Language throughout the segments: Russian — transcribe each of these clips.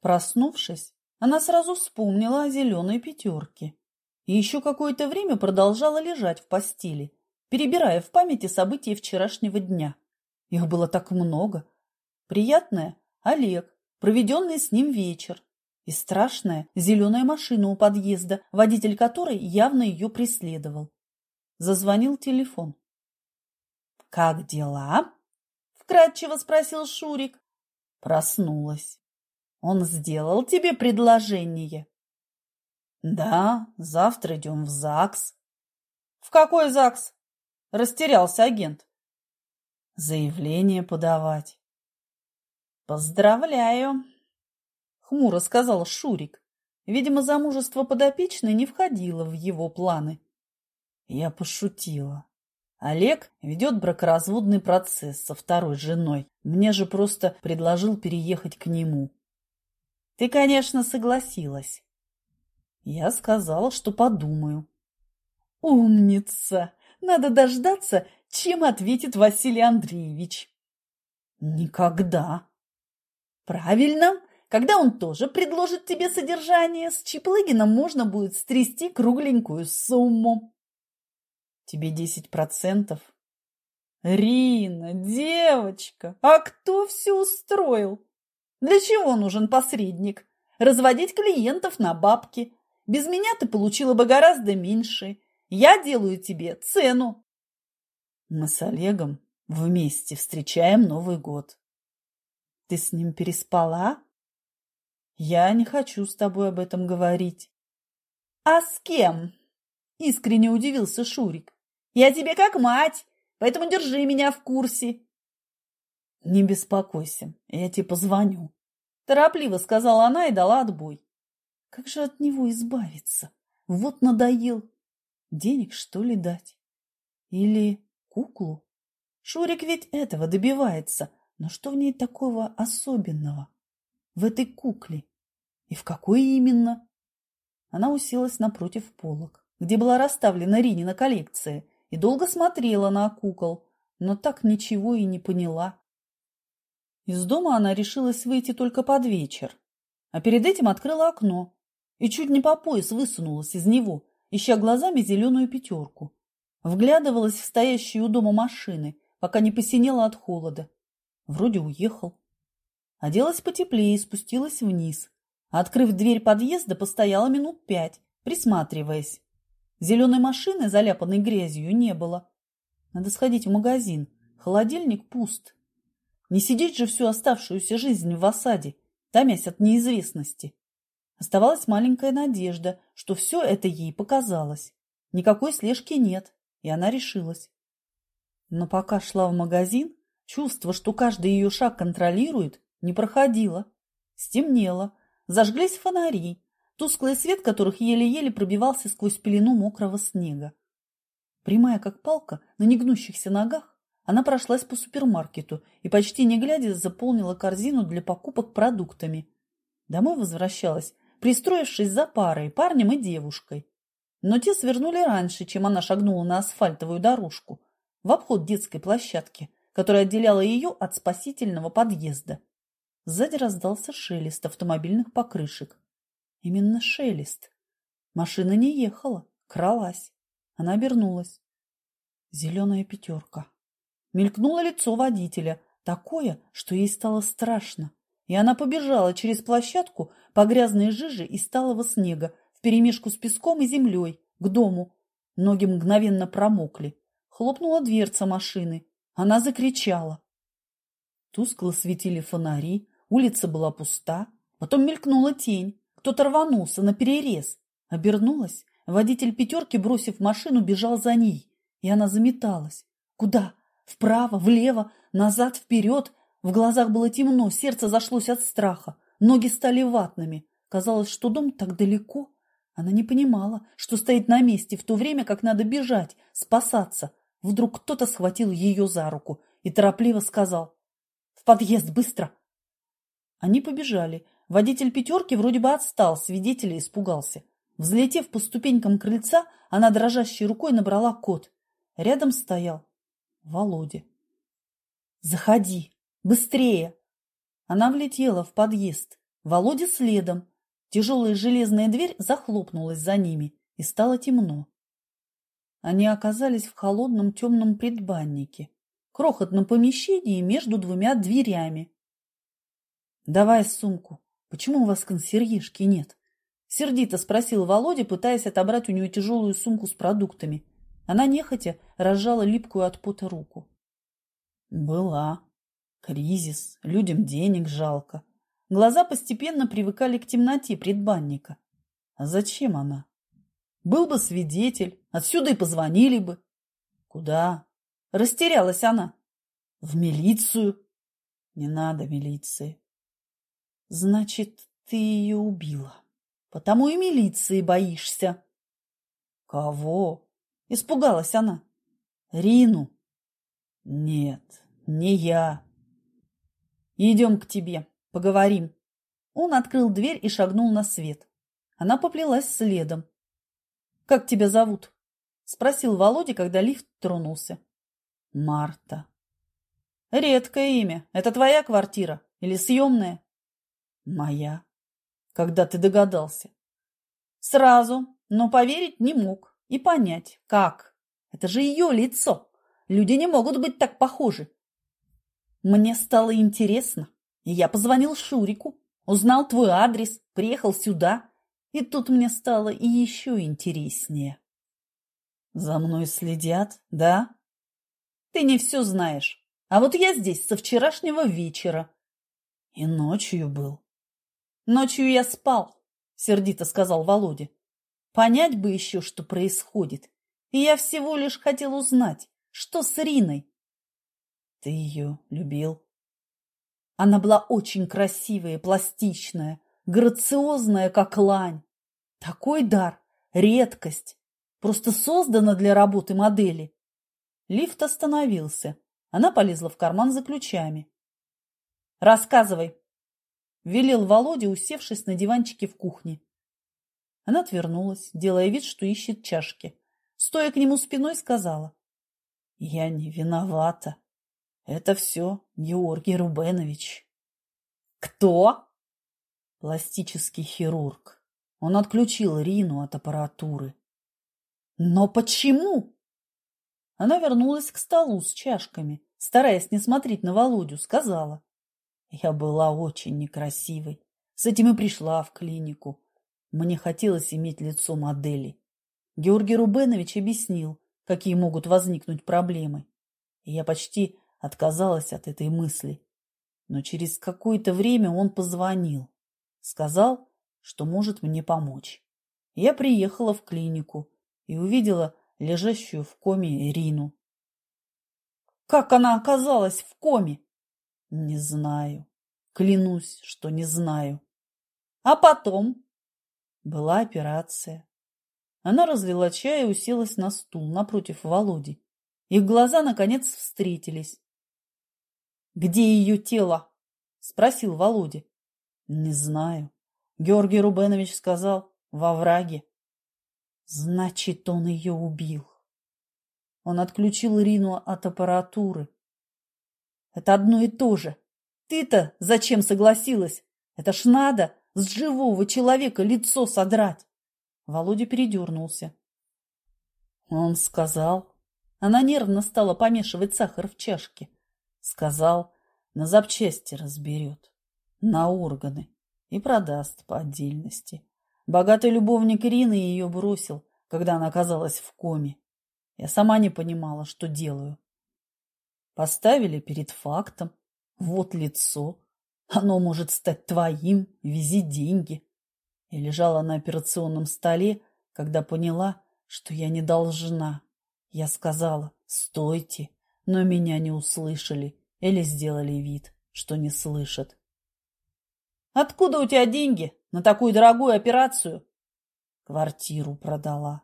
Проснувшись, она сразу вспомнила о зеленой пятерке и еще какое-то время продолжала лежать в постели, перебирая в памяти события вчерашнего дня. Их было так много. Приятное – Олег, проведенный с ним вечер, и страшная зеленая машина у подъезда, водитель которой явно ее преследовал. Зазвонил телефон. «Как дела?» – вкратчиво спросил Шурик. Проснулась. «Он сделал тебе предложение?» «Да, завтра идем в ЗАГС». «В какой ЗАГС?» – растерялся агент. «Заявление подавать». «Поздравляю!» – хмуро сказал Шурик. Видимо, замужество подопечной не входило в его планы. Я пошутила. Олег ведет бракоразводный процесс со второй женой. Мне же просто предложил переехать к нему. Ты, конечно, согласилась. Я сказала, что подумаю. Умница! Надо дождаться, чем ответит Василий Андреевич. Никогда. Правильно. Когда он тоже предложит тебе содержание, с Чиплыгином можно будет стрясти кругленькую сумму. Тебе десять процентов? Рина, девочка, а кто все устроил? Для чего нужен посредник? Разводить клиентов на бабки. Без меня ты получила бы гораздо меньше. Я делаю тебе цену. Мы с Олегом вместе встречаем Новый год. Ты с ним переспала? Я не хочу с тобой об этом говорить. А с кем? Искренне удивился Шурик. Я тебе как мать, поэтому держи меня в курсе. Не беспокойся, я тебе позвоню. Торопливо сказала она и дала отбой. Как же от него избавиться? Вот надоел. Денег, что ли, дать? Или куклу? Шурик ведь этого добивается. Но что в ней такого особенного? В этой кукле? И в какой именно? Она уселась напротив полок, где была расставлена Ринина коллекция – и долго смотрела на кукол, но так ничего и не поняла. Из дома она решилась выйти только под вечер, а перед этим открыла окно и чуть не по пояс высунулась из него, ища глазами зеленую пятерку. Вглядывалась в стоящие у дома машины, пока не посинела от холода. Вроде уехал. Оделась потеплее и спустилась вниз. Открыв дверь подъезда, постояла минут пять, присматриваясь. Зеленой машины, заляпанной грязью, не было. Надо сходить в магазин. Холодильник пуст. Не сидеть же всю оставшуюся жизнь в осаде, томясь от неизвестности. Оставалась маленькая надежда, что все это ей показалось. Никакой слежки нет, и она решилась. Но пока шла в магазин, чувство, что каждый ее шаг контролирует, не проходило. Стемнело, зажглись фонари, тусклый свет которых еле-еле пробивался сквозь пелену мокрого снега. Прямая как палка, на негнущихся ногах, она прошлась по супермаркету и, почти не глядя, заполнила корзину для покупок продуктами. Домой возвращалась, пристроившись за парой, парнем и девушкой. Но те свернули раньше, чем она шагнула на асфальтовую дорожку, в обход детской площадки, которая отделяла ее от спасительного подъезда. Сзади раздался шелест автомобильных покрышек. Именно шелест. Машина не ехала, кралась. Она обернулась. Зеленая пятерка. Мелькнуло лицо водителя, такое, что ей стало страшно. И она побежала через площадку по грязной жиже из сталого снега вперемешку с песком и землей к дому. Ноги мгновенно промокли. Хлопнула дверца машины. Она закричала. Тускло светили фонари, улица была пуста. Потом мелькнула тень. Кто-то рванулся на перерез. Обернулась. Водитель пятерки, бросив машину, бежал за ней. И она заметалась. Куда? Вправо, влево, назад, вперед. В глазах было темно, сердце зашлось от страха. Ноги стали ватными. Казалось, что дом так далеко. Она не понимала, что стоит на месте в то время, как надо бежать, спасаться. Вдруг кто-то схватил ее за руку и торопливо сказал «В подъезд, быстро!» Они побежали, Водитель пятерки вроде бы отстал, свидетеля испугался. Взлетев по ступенькам крыльца, она дрожащей рукой набрала код. Рядом стоял Володя. «Заходи! Быстрее!» Она влетела в подъезд. Володя следом. Тяжелая железная дверь захлопнулась за ними, и стало темно. Они оказались в холодном темном предбаннике, крохотном помещении между двумя дверями. «Давай сумку. Почему у вас консьержки нет?» Сердито спросил Володя, пытаясь отобрать у нее тяжелую сумку с продуктами. Она нехотя разжала липкую от пота руку. Была. Кризис, людям денег жалко. Глаза постепенно привыкали к темноте предбанника. А зачем она? Был бы свидетель, отсюда и позвонили бы. Куда? Растерялась она. В милицию. Не надо милиции. Значит, ты ее убила. Потому и милиции боишься. Кого? Испугалась она. Рину. Нет, не я. Идем к тебе, поговорим. Он открыл дверь и шагнул на свет. Она поплелась следом. Как тебя зовут? Спросил Володя, когда лифт тронулся. Марта. Редкое имя. Это твоя квартира или съемная? Моя. Когда ты догадался? Сразу, но поверить не мог и понять, как. Это же ее лицо. Люди не могут быть так похожи. Мне стало интересно, и я позвонил Шурику, узнал твой адрес, приехал сюда, и тут мне стало и еще интереснее. За мной следят, да? Ты не все знаешь. А вот я здесь со вчерашнего вечера. И ночью был. Ночью я спал, сердито сказал Володя. Понять бы еще, что происходит. И я всего лишь хотел узнать, что с Риной. Ты ее любил? Она была очень красивая, пластичная, грациозная, как лань. Такой дар – редкость, просто создана для работы модели. Лифт остановился. Она полезла в карман за ключами. «Рассказывай», – велел Володя, усевшись на диванчике в кухне. Она отвернулась, делая вид, что ищет чашки. Стоя к нему спиной, сказала. «Я не виновата. Это все Георгий Рубенович. Кто? Пластический хирург. Он отключил Рину от аппаратуры. Но почему? Она вернулась к столу с чашками, стараясь не смотреть на Володю, сказала. Я была очень некрасивой. С этим и пришла в клинику. Мне хотелось иметь лицо модели. Георгий Рубенович объяснил, какие могут возникнуть проблемы. И я почти отказалась от этой мысли. Но через какое-то время он позвонил. Сказал, что может мне помочь. Я приехала в клинику и увидела лежащую в коме Ирину. Как она оказалась в коме? Не знаю. Клянусь, что не знаю. А потом? Была операция. Она разлила чай и уселась на стул напротив Володи. Их глаза, наконец, встретились. «Где ее тело?» – спросил Володя. «Не знаю. Георгий Рубенович сказал, во враге». «Значит, он ее убил». Он отключил Ирину от аппаратуры. «Это одно и то же. Ты-то зачем согласилась? Это ж надо с живого человека лицо содрать!» Володя передернулся. Он сказал. Она нервно стала помешивать сахар в чашке. Сказал, на запчасти разберет, на органы и продаст по отдельности. Богатый любовник Ирины ее бросил, когда она оказалась в коме. Я сама не понимала, что делаю. Поставили перед фактом. Вот лицо. Оно может стать твоим, вези деньги. И лежала на операционном столе, когда поняла, что я не должна. Я сказала, стойте, но меня не услышали или сделали вид, что не слышат. «Откуда у тебя деньги на такую дорогую операцию?» «Квартиру продала».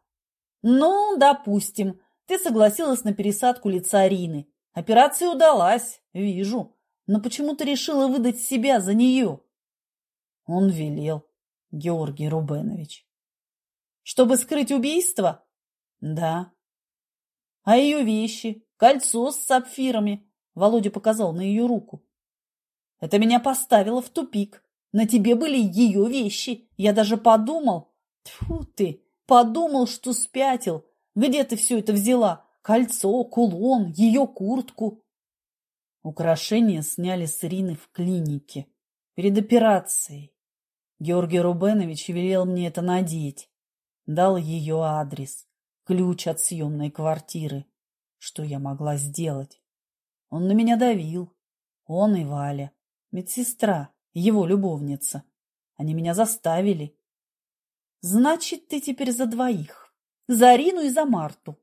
«Ну, допустим, ты согласилась на пересадку лица Рины. Операция удалась, вижу. Но почему ты решила выдать себя за нее?» Он велел, Георгий Рубенович. «Чтобы скрыть убийство?» «Да». «А ее вещи? Кольцо с сапфирами?» Володя показал на ее руку. Это меня поставило в тупик. На тебе были ее вещи. Я даже подумал... Тьфу ты! Подумал, что спятил. Где ты все это взяла? Кольцо, кулон, ее куртку. Украшения сняли с Ирины в клинике. Перед операцией. Георгий Рубенович велел мне это надеть. Дал ее адрес, ключ от съемной квартиры. Что я могла сделать? Он на меня давил. Он и Валя, медсестра, его любовница. Они меня заставили. Значит, ты теперь за двоих. За Арину и за Марту.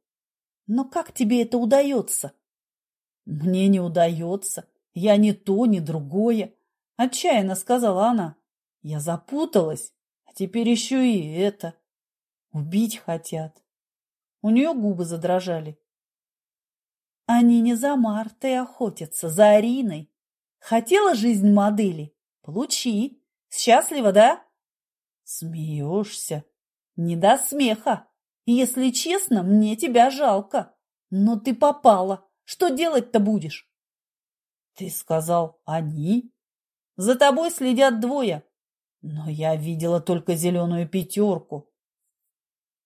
Но как тебе это удается? Мне не удается. Я ни то, ни другое. Отчаянно сказала она. Я запуталась, а теперь еще и это. Убить хотят. У нее губы задрожали. Они не за Мартой охотятся, за Ариной. Хотела жизнь модели? Получи. Счастлива, да? Смеешься? Не до смеха. Если честно, мне тебя жалко. Но ты попала. Что делать-то будешь? Ты сказал «они»? За тобой следят двое. Но я видела только зеленую пятерку.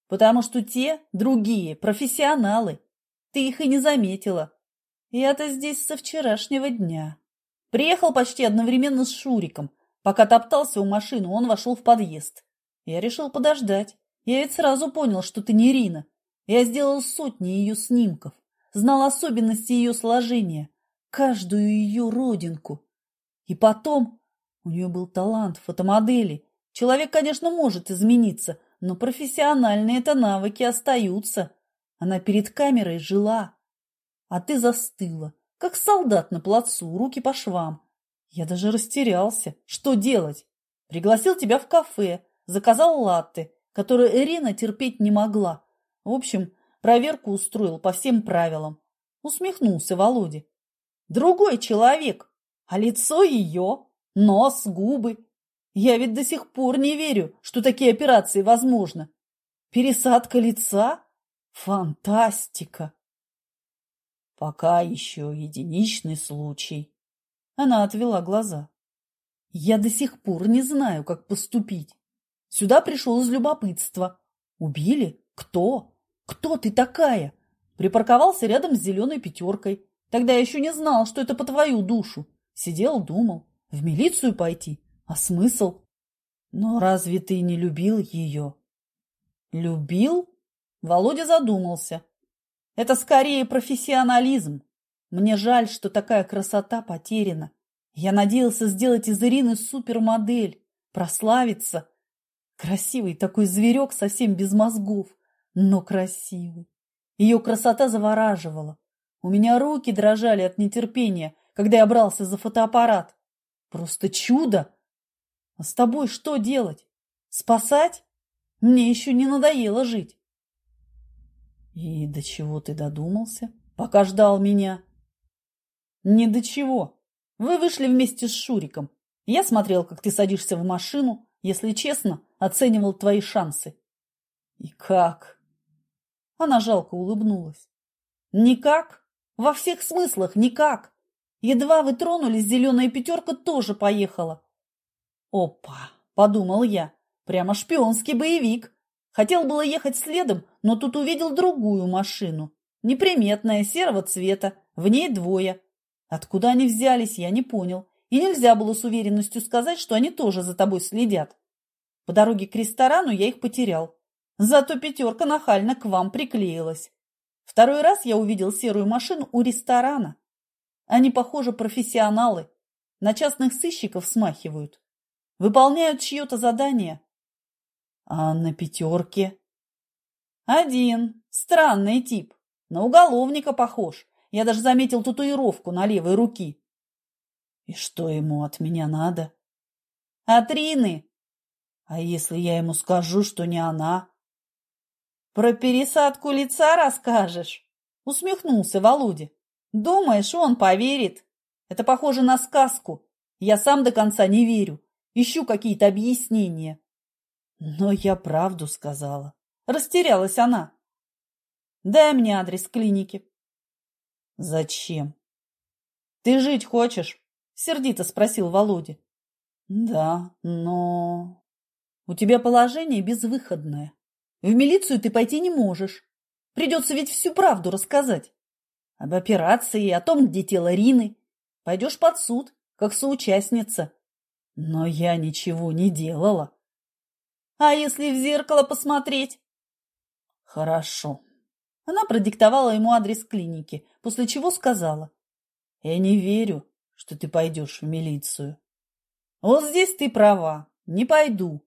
Потому что те, другие, профессионалы. Ты их и не заметила. Я-то здесь со вчерашнего дня. Приехал почти одновременно с Шуриком – Пока топтался у машины, он вошел в подъезд. Я решил подождать. Я ведь сразу понял, что ты не Ирина. Я сделал сотни ее снимков, знал особенности ее сложения, каждую ее родинку. И потом у нее был талант фотомодели. Человек, конечно, может измениться, но профессиональные это навыки остаются. Она перед камерой жила, а ты застыла, как солдат на плацу, руки по швам. Я даже растерялся. Что делать? Пригласил тебя в кафе, заказал латте, которые Ирина терпеть не могла. В общем, проверку устроил по всем правилам. Усмехнулся Володя. Другой человек, а лицо ее, нос, губы. Я ведь до сих пор не верю, что такие операции возможны. Пересадка лица? Фантастика! Пока еще единичный случай, она отвела глаза. Я до сих пор не знаю, как поступить. Сюда пришел из любопытства. Убили? Кто? Кто ты такая? Припарковался рядом с зеленой пятеркой. Тогда я еще не знал, что это по твою душу. Сидел, думал. В милицию пойти? А смысл? Но разве ты не любил ее? Любил? Володя задумался. Это скорее профессионализм. Мне жаль, что такая красота потеряна. Я надеялся сделать из Ирины супермодель, прославиться. Красивый такой зверек, совсем без мозгов, но красивый. Ее красота завораживала. У меня руки дрожали от нетерпения, когда я брался за фотоаппарат. Просто чудо! А с тобой что делать? Спасать? Мне еще не надоело жить. И до чего ты додумался, пока ждал меня? Ни до чего. Вы вышли вместе с Шуриком. Я смотрел, как ты садишься в машину. Если честно, оценивал твои шансы. И как? Она жалко улыбнулась. Никак. Во всех смыслах никак. Едва вы тронулись, зеленая пятерка тоже поехала. Опа, подумал я. Прямо шпионский боевик. Хотел было ехать следом, но тут увидел другую машину. Неприметная, серого цвета. В ней двое. Откуда они взялись, я не понял. И нельзя было с уверенностью сказать, что они тоже за тобой следят. По дороге к ресторану я их потерял. Зато пятерка нахально к вам приклеилась. Второй раз я увидел серую машину у ресторана. Они, похоже, профессионалы. На частных сыщиков смахивают. Выполняют чье-то задание. А на пятерке? Один. Странный тип. На уголовника похож. Я даже заметил татуировку на левой руке. И что ему от меня надо? От Рины. А если я ему скажу, что не она? Про пересадку лица расскажешь? Усмехнулся Володя. Думаешь, он поверит? Это похоже на сказку. Я сам до конца не верю. Ищу какие-то объяснения. Но я правду сказала. Растерялась она. Дай мне адрес клиники. «Зачем?» «Ты жить хочешь?» – сердито спросил Володя. Да, но... У тебя положение безвыходное. В милицию ты пойти не можешь. Придется ведь всю правду рассказать. Об операции, о том, где тело Рины. Пойдешь под суд, как соучастница. Но я ничего не делала. А если в зеркало посмотреть? Хорошо. Она продиктовала ему адрес клиники, после чего сказала. Я не верю, что ты пойдешь в милицию. Вот здесь ты права, не пойду.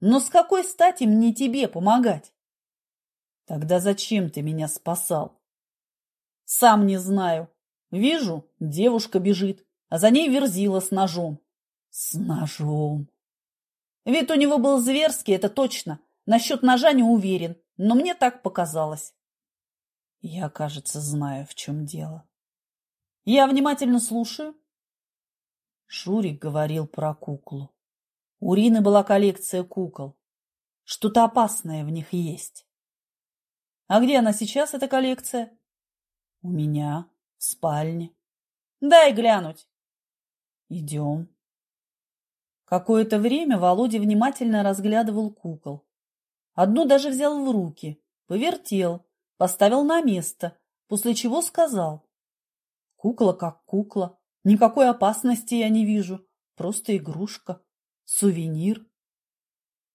Но с какой стати мне тебе помогать? Тогда зачем ты меня спасал? Сам не знаю. Вижу, девушка бежит, а за ней верзила с ножом. С ножом. Вид у него был зверский, это точно. Насчет ножа не уверен, но мне так показалось. Я, кажется, знаю, в чем дело. Я внимательно слушаю. Шурик говорил про куклу. У Рины была коллекция кукол. Что-то опасное в них есть. А где она сейчас, эта коллекция? У меня, в спальне. Дай глянуть. Идем. Какое-то время Володя внимательно разглядывал кукол. Одну даже взял в руки, повертел, поставил на место, после чего сказал. Кукла как кукла, никакой опасности я не вижу, просто игрушка, сувенир.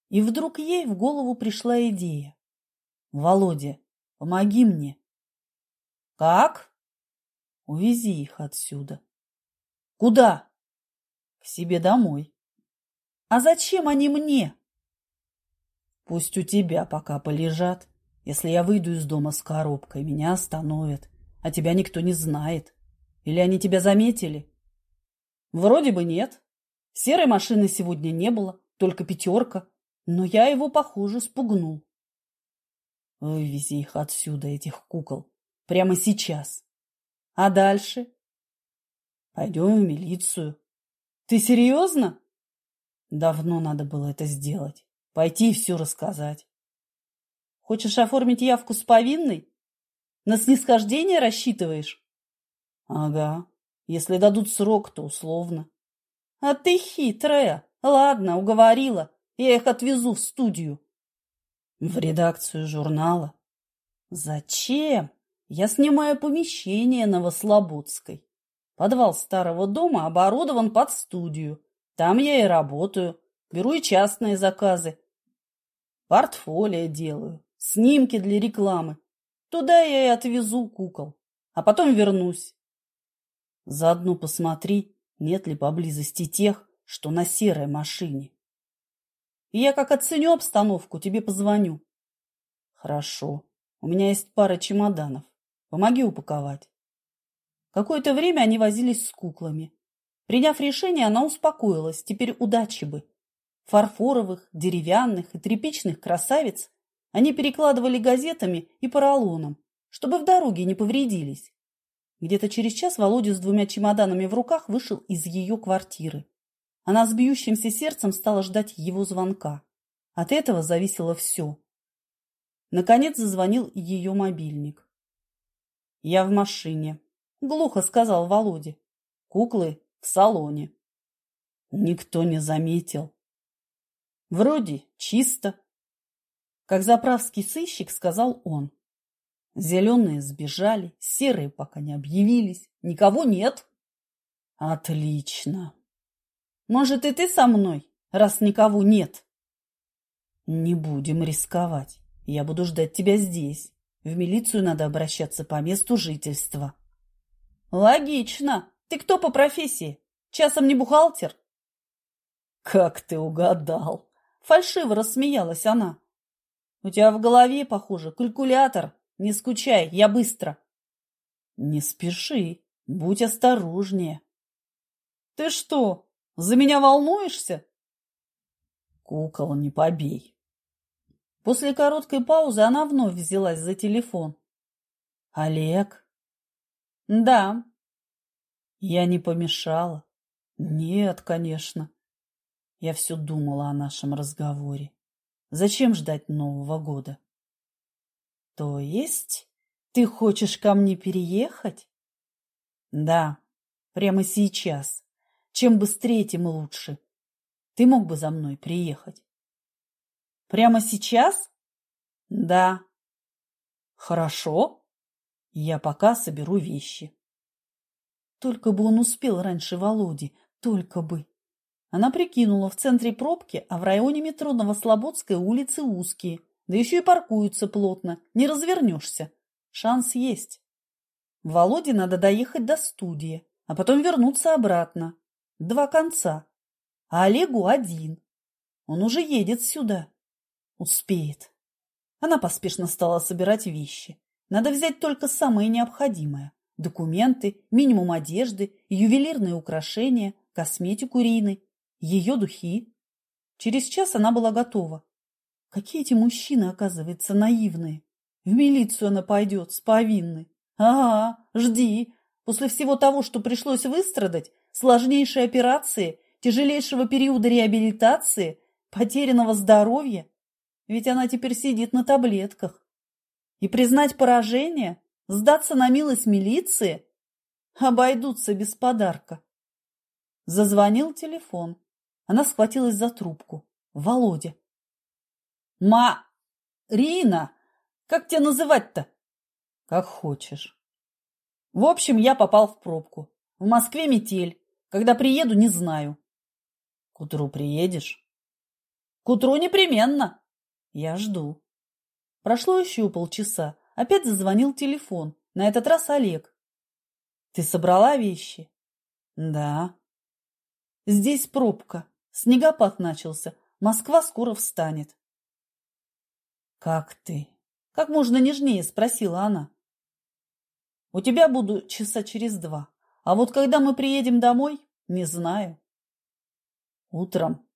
И вдруг ей в голову пришла идея. Володя, помоги мне. Как? Увези их отсюда. Куда? К себе домой. А зачем они мне? Пусть у тебя пока полежат. Если я выйду из дома с коробкой, меня остановят, а тебя никто не знает. Или они тебя заметили? Вроде бы нет. Серой машины сегодня не было, только пятерка. Но я его, похоже, спугнул. Вывези их отсюда, этих кукол. Прямо сейчас. А дальше? Пойдем в милицию. Ты серьезно? Давно надо было это сделать. Пойти и все рассказать. Хочешь оформить явку с повинной? На снисхождение рассчитываешь? Ага. Если дадут срок, то условно. А ты хитрая. Ладно, уговорила. Я их отвезу в студию. В редакцию журнала. Зачем? Я снимаю помещение Новослободской. Подвал старого дома оборудован под студию. Там я и работаю, беру и частные заказы. Портфолио делаю, снимки для рекламы. Туда я и отвезу кукол, а потом вернусь. Заодно посмотри, нет ли поблизости тех, что на серой машине. И я как оценю обстановку, тебе позвоню. Хорошо, у меня есть пара чемоданов. Помоги упаковать. Какое-то время они возились с куклами. Приняв решение, она успокоилась. Теперь удачи бы. Фарфоровых, деревянных и тряпичных красавиц они перекладывали газетами и поролоном, чтобы в дороге не повредились. Где-то через час Володя с двумя чемоданами в руках вышел из ее квартиры. Она с бьющимся сердцем стала ждать его звонка. От этого зависело все. Наконец зазвонил ее мобильник. «Я в машине», — глухо сказал Володя. «Куклы в салоне. Никто не заметил. Вроде чисто. Как заправский сыщик сказал он. Зеленые сбежали, серые пока не объявились. Никого нет. Отлично. Может, и ты со мной, раз никого нет? Не будем рисковать. Я буду ждать тебя здесь. В милицию надо обращаться по месту жительства. Логично. Ты кто по профессии? Часом не бухгалтер? Как ты угадал? Фальшиво рассмеялась она. У тебя в голове, похоже, калькулятор. Не скучай, я быстро. Не спеши, будь осторожнее. Ты что, за меня волнуешься? Кукол не побей. После короткой паузы она вновь взялась за телефон. Олег? Да, я не помешала? Нет, конечно. Я все думала о нашем разговоре. Зачем ждать Нового года? То есть ты хочешь ко мне переехать? Да, прямо сейчас. Чем быстрее, тем лучше. Ты мог бы за мной приехать. Прямо сейчас? Да. Хорошо. Я пока соберу вещи. Только бы он успел раньше Володи, только бы. Она прикинула, в центре пробки, а в районе метро Новослободской улицы узкие, да еще и паркуются плотно, не развернешься. Шанс есть. Володе надо доехать до студии, а потом вернуться обратно. Два конца. А Олегу один. Он уже едет сюда. Успеет. Она поспешно стала собирать вещи. Надо взять только самое необходимое. Документы, минимум одежды, ювелирные украшения, косметику Рины, ее духи. Через час она была готова. Какие эти мужчины, оказывается, наивные. В милицию она пойдет с повинной. Ага, жди. После всего того, что пришлось выстрадать, сложнейшей операции, тяжелейшего периода реабилитации, потерянного здоровья, ведь она теперь сидит на таблетках. И признать поражение, сдаться на милость милиции, обойдутся без подарка. Зазвонил телефон. Она схватилась за трубку. Володя. «Ма... Рина! Как тебя называть-то?» «Как хочешь». В общем, я попал в пробку. В Москве метель. Когда приеду, не знаю. К утру приедешь? К утру непременно. Я жду. Прошло еще полчаса. Опять зазвонил телефон. На этот раз Олег. Ты собрала вещи? Да. Здесь пробка. Снегопад начался. Москва скоро встанет. Как ты? Как можно нежнее, спросила она. У тебя буду часа через два. А вот когда мы приедем домой, не знаю. Утром.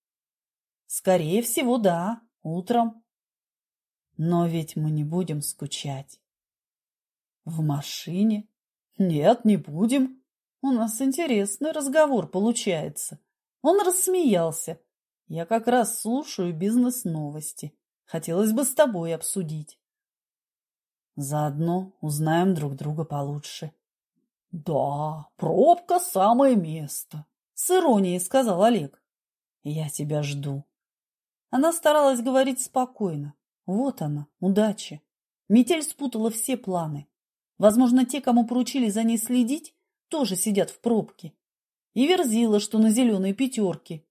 Скорее всего, да, утром. Но ведь мы не будем скучать. В машине? Нет, не будем. У нас интересный разговор получается. Он рассмеялся. Я как раз слушаю бизнес-новости. Хотелось бы с тобой обсудить. Заодно узнаем друг друга получше. Да, пробка – самое место, с иронией сказал Олег. Я тебя жду. Она старалась говорить спокойно, вот она, удача. Метель спутала все планы. Возможно, те, кому поручили за ней следить, тоже сидят в пробке. И верзила, что на зеленой пятерке.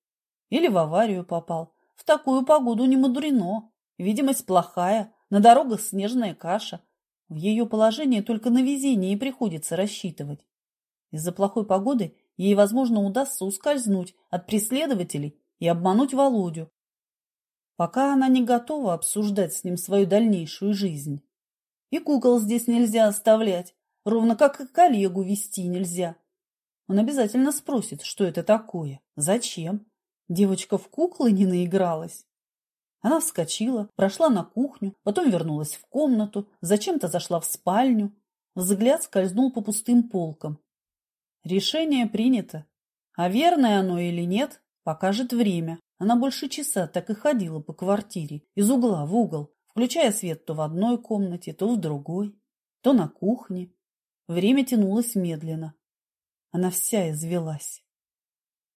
Или в аварию попал. В такую погоду не мудрено. Видимость плохая, на дорогах снежная каша. В ее положении только на везение и приходится рассчитывать. Из-за плохой погоды ей, возможно, удастся ускользнуть от преследователей и обмануть Володю, пока она не готова обсуждать с ним свою дальнейшую жизнь. И кукол здесь нельзя оставлять, ровно как и коллегу вести нельзя. Он обязательно спросит, что это такое, зачем. Девочка в куклы не наигралась. Она вскочила, прошла на кухню, потом вернулась в комнату, зачем-то зашла в спальню. Взгляд скользнул по пустым полкам. Решение принято. А верное оно или нет, покажет время. Она больше часа так и ходила по квартире, из угла в угол, включая свет то в одной комнате, то в другой, то на кухне. Время тянулось медленно. Она вся извелась.